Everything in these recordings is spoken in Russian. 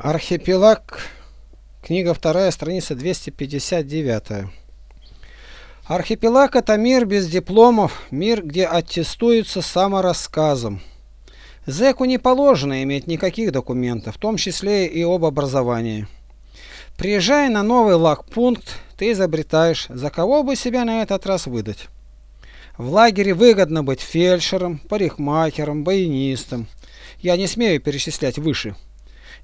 Архипелаг, книга 2, страница 259. Архипелаг – это мир без дипломов, мир, где аттестуются саморассказом. Зеку не положено иметь никаких документов, в том числе и об образовании. Приезжая на новый лагпункт, ты изобретаешь, за кого бы себя на этот раз выдать. В лагере выгодно быть фельдшером, парикмахером, баянистом. Я не смею перечислять выше.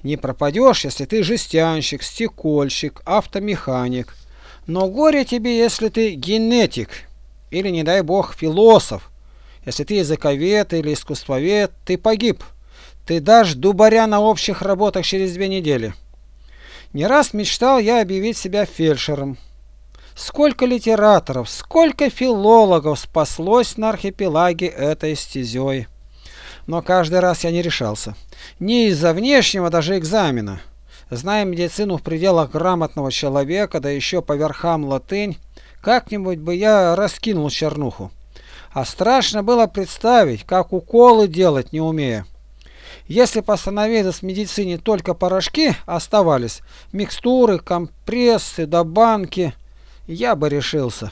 Не пропадешь, если ты жестянщик, стекольщик, автомеханик. Но горе тебе, если ты генетик или, не дай бог, философ. Если ты языковед или искусствовед, ты погиб. Ты дашь дубаря на общих работах через две недели. Не раз мечтал я объявить себя фельдшером. Сколько литераторов, сколько филологов спаслось на архипелаге этой стезей но каждый раз я не решался. Не из-за внешнего даже экзамена. Зная медицину в пределах грамотного человека, да еще по верхам латынь, как-нибудь бы я раскинул чернуху. А страшно было представить, как уколы делать не умея. Если постановилось в медицине только порошки оставались, микстуры, компрессы да банки, я бы решился.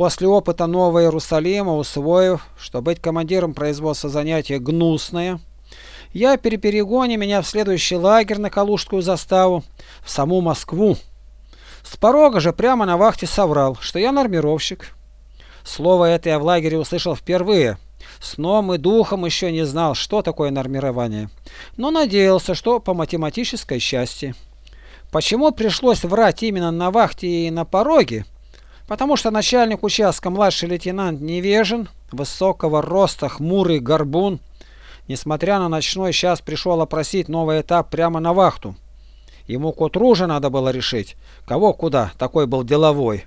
После опыта Нового Иерусалима, усвоив, что быть командиром производства занятия гнусное, я при меня в следующий лагерь на Калужскую заставу, в саму Москву. С порога же прямо на вахте соврал, что я нормировщик. Слово это я в лагере услышал впервые. Сном и духом еще не знал, что такое нормирование, но надеялся, что по математической части. Почему пришлось врать именно на вахте и на пороге, Потому что начальник участка, младший лейтенант Невежин, высокого роста, хмурый горбун, несмотря на ночной час пришел опросить новый этап прямо на вахту. Ему к утру же надо было решить, кого куда, такой был деловой.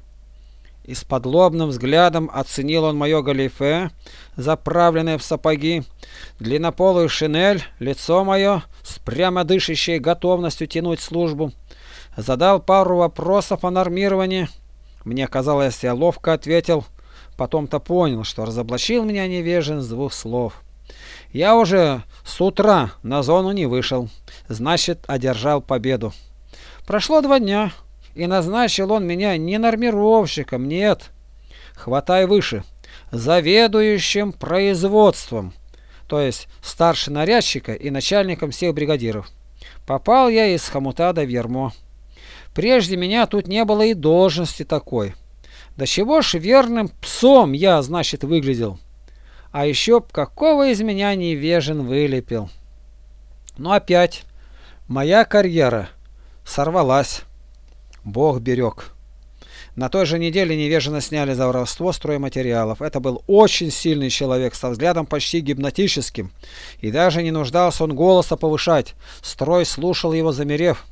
И с подлобным взглядом оценил он мое галифе, заправленное в сапоги, длиннополую шинель, лицо мое с прямо дышащей готовностью тянуть службу. Задал пару вопросов о нормировании, мне казалось, я ловко ответил, потом-то понял, что разоблачил меня невежен с двух слов. Я уже с утра на зону не вышел, значит, одержал победу. Прошло два дня, и назначил он меня не нормировщиком, нет, хватай выше, заведующим производством, то есть старше нарядчика и начальником всех бригадиров. Попал я из хомута до Вермо. Прежде меня тут не было и должности такой. Да чего ж верным псом я, значит, выглядел. А еще какого из меня невежен вылепил. Но ну, опять моя карьера сорвалась. Бог берег. На той же неделе невеженно сняли за воровство стройматериалов. Это был очень сильный человек, со взглядом почти гипнотическим. И даже не нуждался он голоса повышать. Строй слушал его, замерев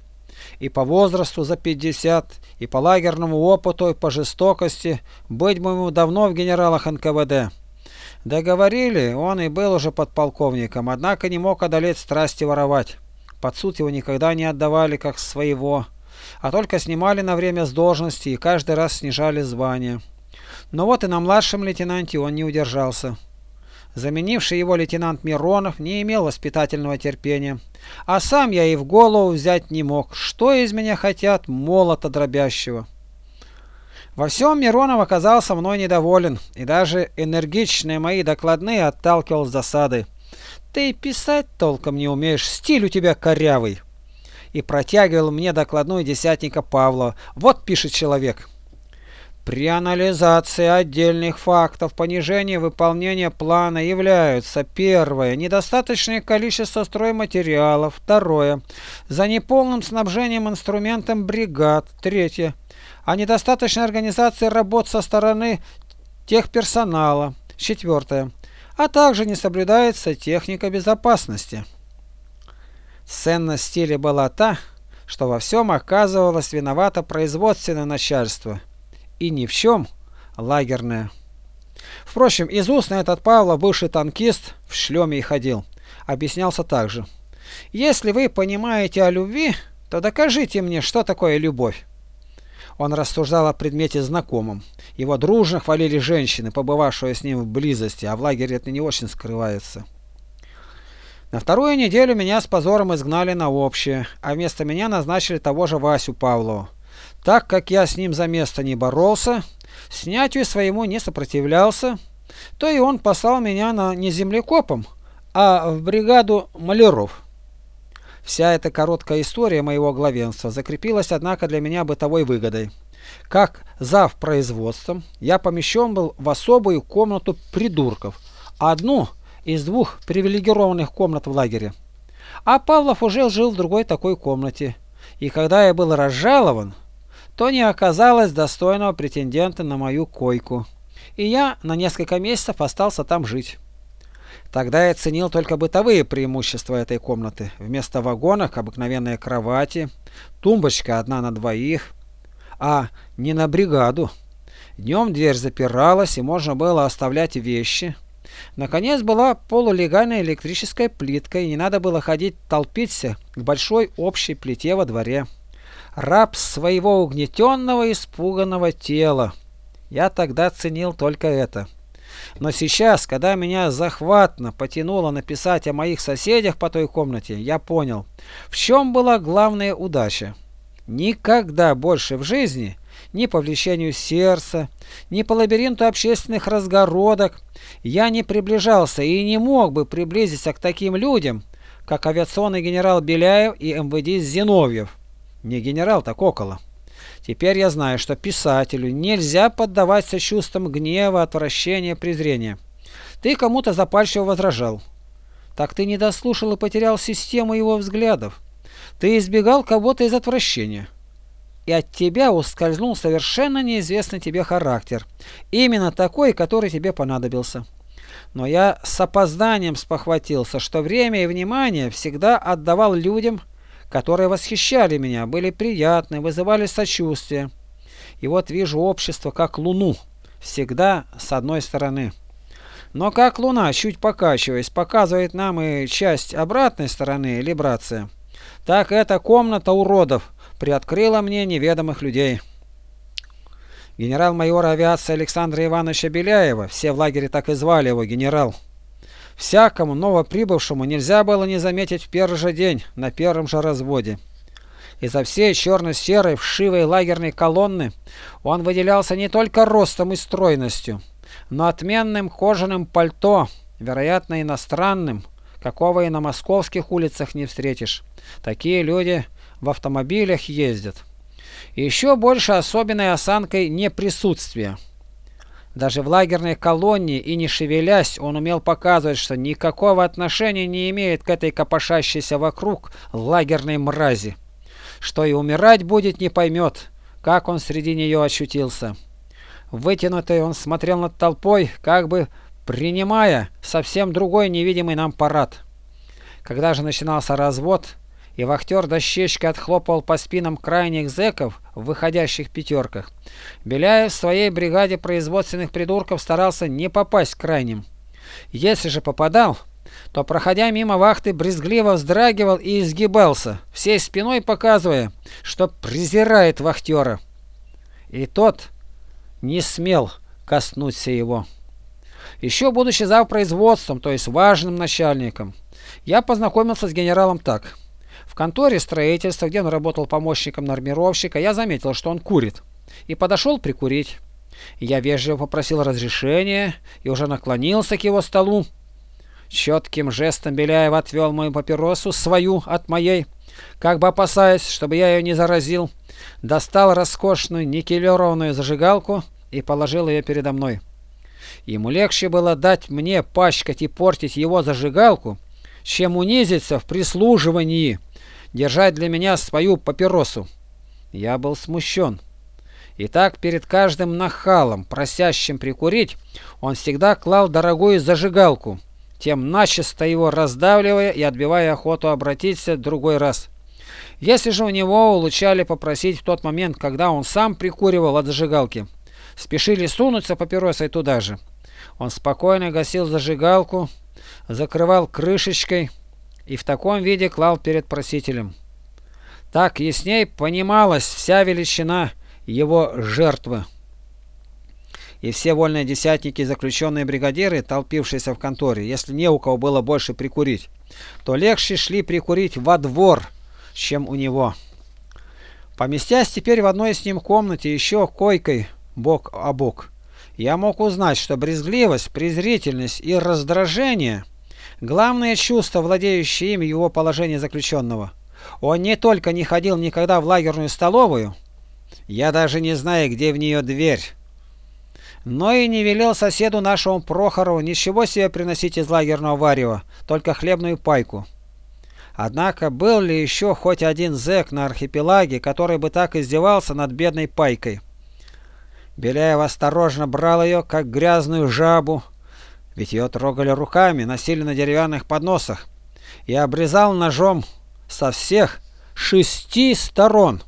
и по возрасту за 50, и по лагерному опыту, и по жестокости, быть бы ему давно в генералах НКВД. Договорили, он и был уже подполковником, однако не мог одолеть страсти воровать. Под суд его никогда не отдавали как своего, а только снимали на время с должности и каждый раз снижали звание. Но вот и на младшем лейтенанте он не удержался. Заменивший его лейтенант Миронов не имел воспитательного терпения. А сам я и в голову взять не мог, что из меня хотят молота дробящего. Во всем Миронов оказался мной недоволен, и даже энергичные мои докладные отталкивал с засады. «Ты писать толком не умеешь, стиль у тебя корявый!» И протягивал мне докладную десятника Павла. «Вот пишет человек». При анализации отдельных фактов понижения выполнения плана являются первое – недостаточное количество стройматериалов, второе – за неполным снабжением инструментом бригад, третье – о недостаточной организации работ со стороны техперсонала, четвертое – а также не соблюдается техника безопасности. Ценность стиля была та, что во всем оказывалось виновато производственное начальство – и ни в чем лагерная. Впрочем, из уст на этот Павла бывший танкист в шлеме и ходил. Объяснялся также. Если вы понимаете о любви, то докажите мне, что такое любовь. Он рассуждал о предмете знакомом. Его дружно хвалили женщины, побывавшие с ним в близости, а в лагере это не очень скрывается. На вторую неделю меня с позором изгнали на общее, а вместо меня назначили того же Васю Павлова. Так как я с ним за место не боролся, снятию своему не сопротивлялся, то и он послал меня на не землекопом, а в бригаду маляров. Вся эта короткая история моего главенства закрепилась, однако, для меня бытовой выгодой. Как зав производством, я помещен был в особую комнату придурков, одну из двух привилегированных комнат в лагере. А Павлов уже жил в другой такой комнате, и когда я был разжалован, то не оказалось достойного претендента на мою койку, и я на несколько месяцев остался там жить. Тогда я ценил только бытовые преимущества этой комнаты. Вместо вагонок обыкновенные кровати, тумбочка одна на двоих, а не на бригаду. Днем дверь запиралась, и можно было оставлять вещи. Наконец была полулегальная электрическая плитка, и не надо было ходить толпиться к большой общей плите во дворе. Раб своего угнетенного, испуганного тела. Я тогда ценил только это. Но сейчас, когда меня захватно потянуло написать о моих соседях по той комнате, я понял, в чем была главная удача. Никогда больше в жизни, ни по влечению сердца, ни по лабиринту общественных разгородок, я не приближался и не мог бы приблизиться к таким людям, как авиационный генерал Беляев и МВД Зиновьев. Не генерал, так около. Теперь я знаю, что писателю нельзя поддаваться чувствам гнева, отвращения, презрения. Ты кому-то запальчиво возражал. Так ты не дослушал и потерял систему его взглядов. Ты избегал кого-то из отвращения. И от тебя ускользнул совершенно неизвестный тебе характер. Именно такой, который тебе понадобился. Но я с опозданием спохватился, что время и внимание всегда отдавал людям, которые восхищали меня, были приятны, вызывали сочувствие. И вот вижу общество как луну, всегда с одной стороны. Но как луна, чуть покачиваясь, показывает нам и часть обратной стороны, либрация, так эта комната уродов приоткрыла мне неведомых людей. Генерал-майор авиации Александра Ивановича Беляева, все в лагере так и звали его, генерал. Всякому новоприбывшему нельзя было не заметить в первый же день, на первом же разводе. Из-за всей черно-серой вшивой лагерной колонны он выделялся не только ростом и стройностью, но отменным кожаным пальто, вероятно иностранным, какого и на московских улицах не встретишь. Такие люди в автомобилях ездят. Еще больше особенной осанкой неприсутствия. Даже в лагерной колонии и не шевелясь, он умел показывать, что никакого отношения не имеет к этой копошащейся вокруг лагерной мрази. Что и умирать будет не поймет, как он среди нее ощутился. Вытянутый он смотрел над толпой, как бы принимая совсем другой невидимый нам парад. Когда же начинался развод, и вахтер дощечкой отхлопал по спинам крайних зэков в выходящих пятерках. Беляев в своей бригаде производственных придурков старался не попасть к крайним. Если же попадал, то, проходя мимо вахты, брезгливо вздрагивал и изгибался, всей спиной показывая, что презирает вахтера. И тот не смел коснуться его. Еще будучи зав производством, то есть важным начальником, я познакомился с генералом так. В конторе строительства, где он работал помощником нормировщика, я заметил, что он курит, и подошел прикурить. Я вежливо попросил разрешения и уже наклонился к его столу. Четким жестом Беляев отвел мою папиросу, свою от моей, как бы опасаясь, чтобы я ее не заразил, достал роскошную никелированную зажигалку и положил ее передо мной. Ему легче было дать мне пачкать и портить его зажигалку, чем унизиться в прислуживании держать для меня свою папиросу. Я был смущен. И так перед каждым нахалом, просящим прикурить, он всегда клал дорогую зажигалку, тем начисто его раздавливая и отбивая охоту обратиться другой раз. Если же у него улучали попросить в тот момент, когда он сам прикуривал от зажигалки, спешили сунуться папиросой туда же. Он спокойно гасил зажигалку, закрывал крышечкой, и в таком виде клал перед просителем. Так ясней понималась вся величина его жертвы. и все вольные десятники и заключенные бригадиры, толпившиеся в конторе, если не у кого было больше прикурить, то легче шли прикурить во двор, чем у него. Поместясь теперь в одной с ним комнате, еще койкой бок о бок, я мог узнать, что брезгливость, презрительность и раздражение – главные чувства, владеющие им его положение заключенного. Он не только не ходил никогда в лагерную столовую, я даже не знаю, где в нее дверь, но и не велел соседу нашему Прохорову ничего себе приносить из лагерного варева, только хлебную пайку. Однако был ли еще хоть один зэк на архипелаге, который бы так издевался над бедной пайкой? Беляев осторожно брал ее, как грязную жабу, ведь ее трогали руками, носили на деревянных подносах, и обрезал ножом со всех шести сторон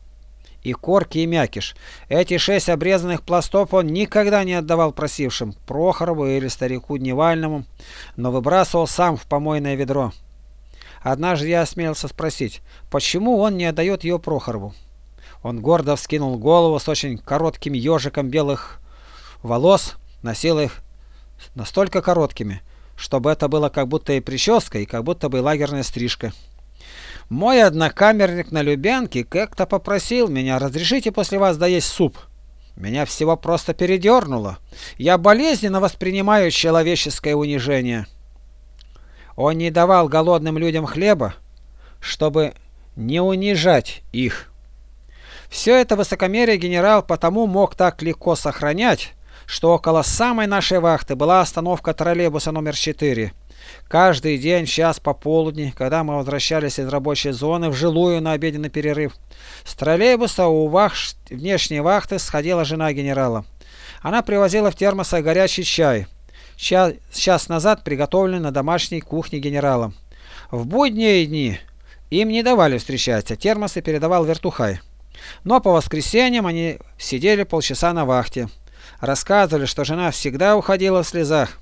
и корки, и мякиш. Эти шесть обрезанных пластов он никогда не отдавал просившим, Прохорову или старику Дневальному, но выбрасывал сам в помойное ведро. Однажды я осмелился спросить, почему он не отдает ее Прохорову. Он гордо вскинул голову с очень коротким ежиком белых волос, носил их настолько короткими, чтобы это было как будто и прическа, и как будто бы лагерная стрижка. Мой однокамерник на Любянке как-то попросил меня, разрешите после вас доесть суп. Меня всего просто передернуло. Я болезненно воспринимаю человеческое унижение. Он не давал голодным людям хлеба, чтобы не унижать их. Все это высокомерие генерал потому мог так легко сохранять, что около самой нашей вахты была остановка троллейбуса номер 4. Каждый день, час пополудни, когда мы возвращались из рабочей зоны в жилую на обеденный перерыв, с троллейбуса у вахт, внешней вахты сходила жена генерала. Она привозила в термосах горячий чай час, час назад приготовленный на домашней кухне генерала. В будние дни им не давали встречаться, термосы передавал вертухай. Но по воскресеньям они сидели полчаса на вахте. Рассказывали, что жена всегда уходила в слезах.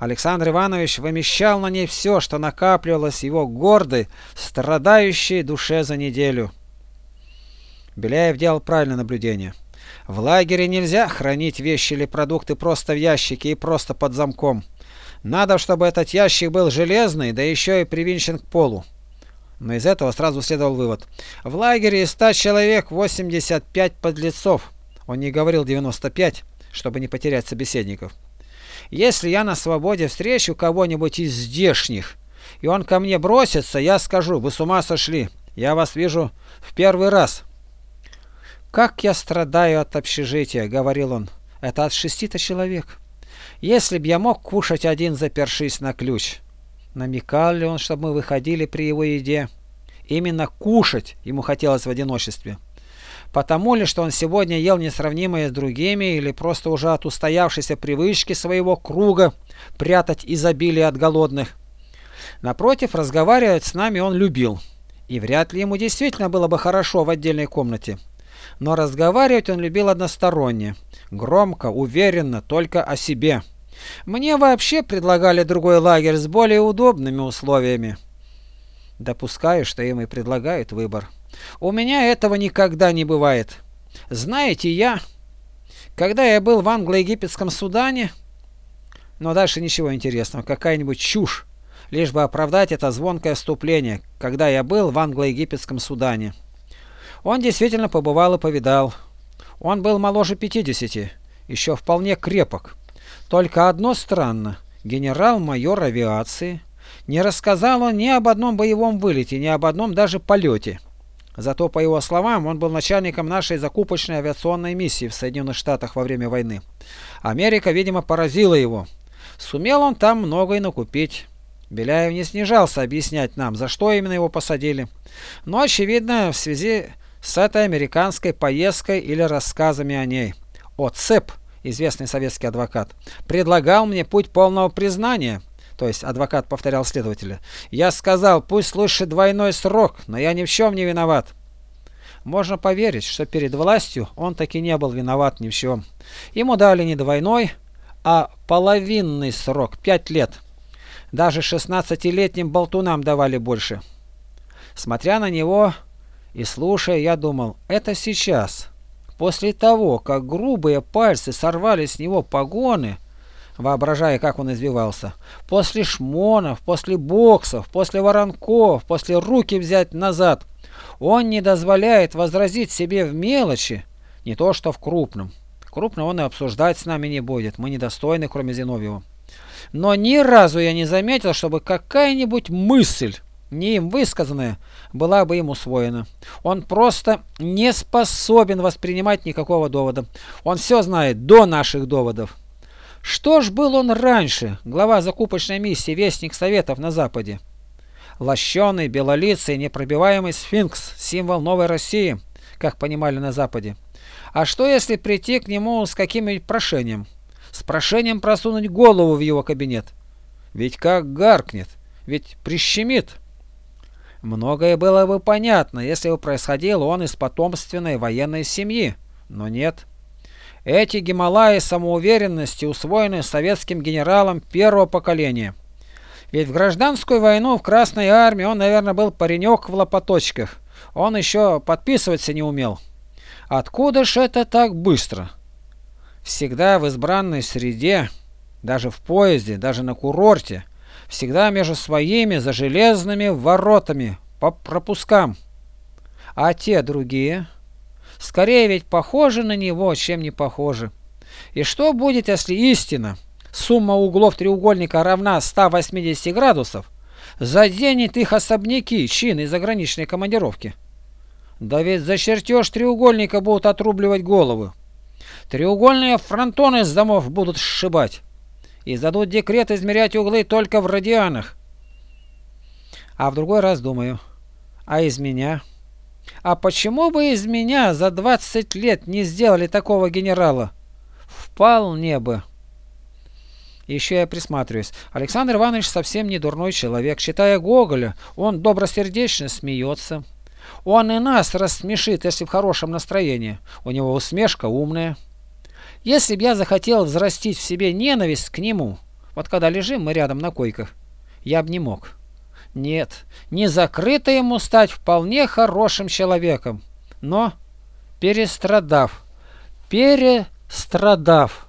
Александр Иванович вымещал на ней все, что накапливалось его гордой, страдающей душе за неделю. Беляев делал правильное наблюдение. В лагере нельзя хранить вещи или продукты просто в ящике и просто под замком. Надо, чтобы этот ящик был железный, да еще и привинчен к полу. Но из этого сразу следовал вывод. В лагере из 100 человек 85 подлецов. Он не говорил 95, чтобы не потерять собеседников. Если я на свободе встречу кого-нибудь из здешних, и он ко мне бросится, я скажу, вы с ума сошли. Я вас вижу в первый раз. «Как я страдаю от общежития», — говорил он. «Это от шести-то человек. Если б я мог кушать один, запершись на ключ». Намекал ли он, чтобы мы выходили при его еде? Именно кушать ему хотелось в одиночестве. Потому ли, что он сегодня ел несравнимое с другими, или просто уже от устоявшейся привычки своего круга прятать изобилие от голодных? Напротив, разговаривать с нами он любил. И вряд ли ему действительно было бы хорошо в отдельной комнате но разговаривать он любил односторонне, громко, уверенно, только о себе. Мне вообще предлагали другой лагерь с более удобными условиями. Допускаю, что им и предлагают выбор. У меня этого никогда не бывает. Знаете, я... Когда я был в англо-египетском Судане... Но дальше ничего интересного, какая-нибудь чушь, лишь бы оправдать это звонкое вступление, когда я был в англо-египетском Судане. Он действительно побывал и повидал. Он был моложе 50, еще вполне крепок. Только одно странно. Генерал-майор авиации. Не рассказал он ни об одном боевом вылете, ни об одном даже полете. Зато, по его словам, он был начальником нашей закупочной авиационной миссии в Соединенных Штатах во время войны. Америка, видимо, поразила его. Сумел он там многое накупить. Беляев не снижался объяснять нам, за что именно его посадили. Но, очевидно, в связи с этой американской поездкой или рассказами о ней. О Цеп, известный советский адвокат, предлагал мне путь полного признания. То есть адвокат повторял следователя. Я сказал, пусть слушает двойной срок, но я ни в чем не виноват. Можно поверить, что перед властью он таки не был виноват ни в чем. Ему дали не двойной, а половинный срок, пять лет. Даже 16-летним болтунам давали больше. Смотря на него, и слушая, я думал, это сейчас. после того, как грубые пальцы сорвали с него погоны, воображая, как он извивался, после шмонов, после боксов, после воронков, после руки взять назад, он не дозволяет возразить себе в мелочи, не то что в крупном. Крупно он и обсуждать с нами не будет, мы недостойны, кроме Зиновьева. Но ни разу я не заметил, чтобы какая-нибудь мысль, не им высказанная, была бы им усвоена. Он просто не способен воспринимать никакого довода. Он все знает до наших доводов. Что ж был он раньше, глава закупочной миссии Вестник Советов на Западе? Лощеный, белолицый, непробиваемый сфинкс, символ новой России, как понимали на Западе. А что если прийти к нему с каким-нибудь прошением? С прошением просунуть голову в его кабинет? Ведь как гаркнет, ведь прищемит. Многое было бы понятно, если бы происходил он из потомственной военной семьи, но нет. Эти Гималаи самоуверенности усвоены советским генералом первого поколения. Ведь в гражданскую войну в Красной армии он, наверное, был паренек в лопаточках. Он еще подписываться не умел. Откуда ж это так быстро? Всегда в избранной среде, даже в поезде, даже на курорте, всегда между своими за железными воротами, по пропускам. А те другие... Скорее ведь похожи на него, чем не похожи. И что будет, если истина, сумма углов треугольника равна 180 градусов, заденет их особняки, чины и заграничные командировки? Да ведь за чертеж треугольника будут отрубливать головы. Треугольные фронтоны с домов будут сшибать. И задут декрет измерять углы только в радианах. А в другой раз думаю, а из меня... А почему бы из меня за 20 лет не сделали такого генерала? Вполне бы. Еще я присматриваюсь. Александр Иванович совсем не дурной человек. Читая Гоголя, он добросердечно смеется. Он и нас рассмешит, если в хорошем настроении. У него усмешка умная. Если б я захотел взрастить в себе ненависть к нему, вот когда лежим мы рядом на койках, я бы не мог. Нет, не закрыто ему стать вполне хорошим человеком, но перестрадав, перестрадав,